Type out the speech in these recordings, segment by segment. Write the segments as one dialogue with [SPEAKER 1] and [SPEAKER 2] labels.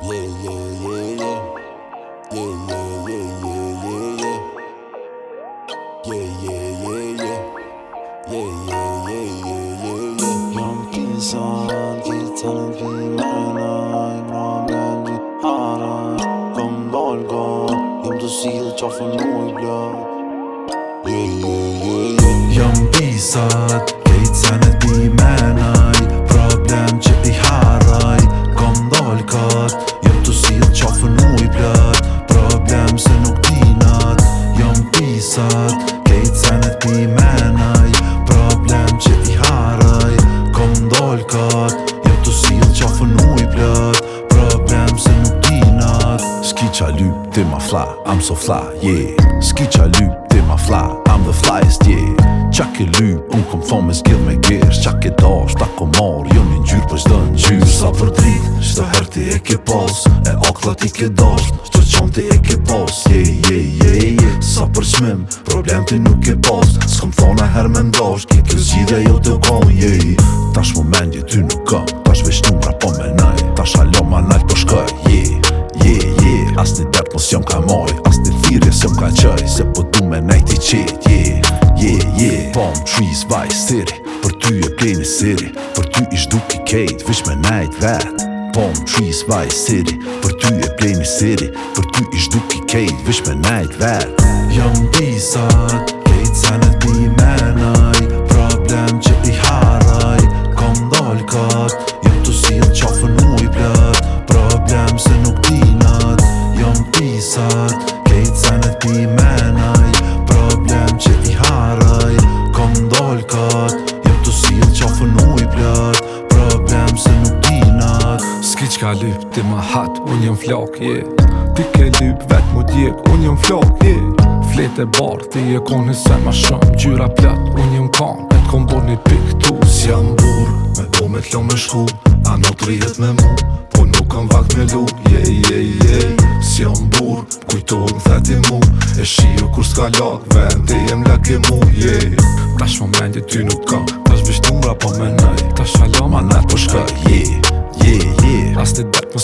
[SPEAKER 1] Yeah, yeah, yeah, yeah. Yeah, yeah, yeah, yeah, yeah, yeah. Yeah, yeah, yeah, yeah.
[SPEAKER 2] Yeah, yeah, yeah, yeah, yeah, yeah. Yomkin san kitanın kıymarına imranen bir hara Kom dolga, yomdu sil çafın uyla Yeah, yeah, yeah, yeah. Yom pisat të silë qafën u i plët Problem se nuk dinat, jom pisat Kejtë sanat pi menaj Problem që i haraj, kom ndolë kat Jo të silë qafën
[SPEAKER 1] u i plët Problem se nuk dinat Ski qa lyp, ti ma fla, am so fla, yeah. Ski qa lyp, ti ma fla, am the flyest, yeah. Qa ke lyp, un kom thome s'gjell me gjerë Qa ke dosh, tak ke pos E akla ti ke dosht Shtër qëm ti e ke pos Je, je, je, je Sa për qmim Problem ti nuk ke pos Së thona her me ndosht Ke kjo zhjidhe jo të kon Je, Tash më mendje ty nuk kam Tash vesh nuk ka po menaj Tash alo ma nalë po shkaj Je, je, je As një dert mos jom ka maj As një thirje se më ka qaj Se po du me nej ti qet Je, je, je Po më trees by city Për ty e pleni siri Për ty ish duke i kejt Vish me najt vet bomb Trees, by City Për ty e plejmi siri Për ty ish duk i kejt Vish me najt ver Jam disat Kejt se në ti menaj
[SPEAKER 2] Problem që i haraj Kom dol kat Jam të si e qafën i plat Problem se nuk dinat Jam disat Kejt se në ti menaj Problem që i haraj Kom dol kat
[SPEAKER 3] qka lyp, ti ma hat, unë jëm flok, je yeah. Ti ke lyp, vet mu djek, unë jëm flok, je yeah. e bar, ti e koni se ma shumë Gjyra plat, unë jëm kan, e t'kom bor një pik tu Si jam bur, me po me t'lo me shku A në të rjet me mu, po nuk kam vakt me lu Je, yeah, je, yeah, je, yeah. si jam bur, kujto në mu E shio kur s'ka lak, vend, ti jem lak i mu, je yeah. Tash më mendje ty nuk kam, tash bishtu po me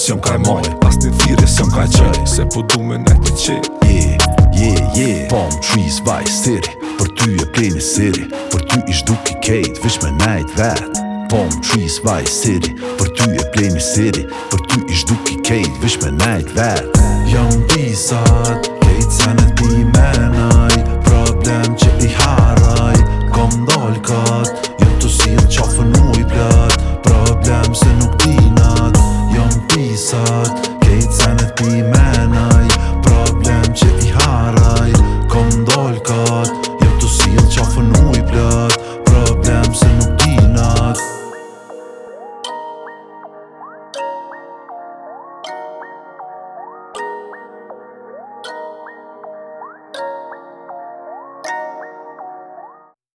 [SPEAKER 3] s'jom kaj moj As një thire s'jom kaj qëj Se po du me ne të qëj
[SPEAKER 1] Yeah, yeah, yeah Palm trees, vaj, siri Për ty e pleni siri Për ty ish duk i kejt Vish me najt vet Palm trees, vaj, siri Për ty e pleni siri Për ty ish duk i kejt Vish me najt vet Jam bisat
[SPEAKER 2] Kejt senet bi me najt Problem që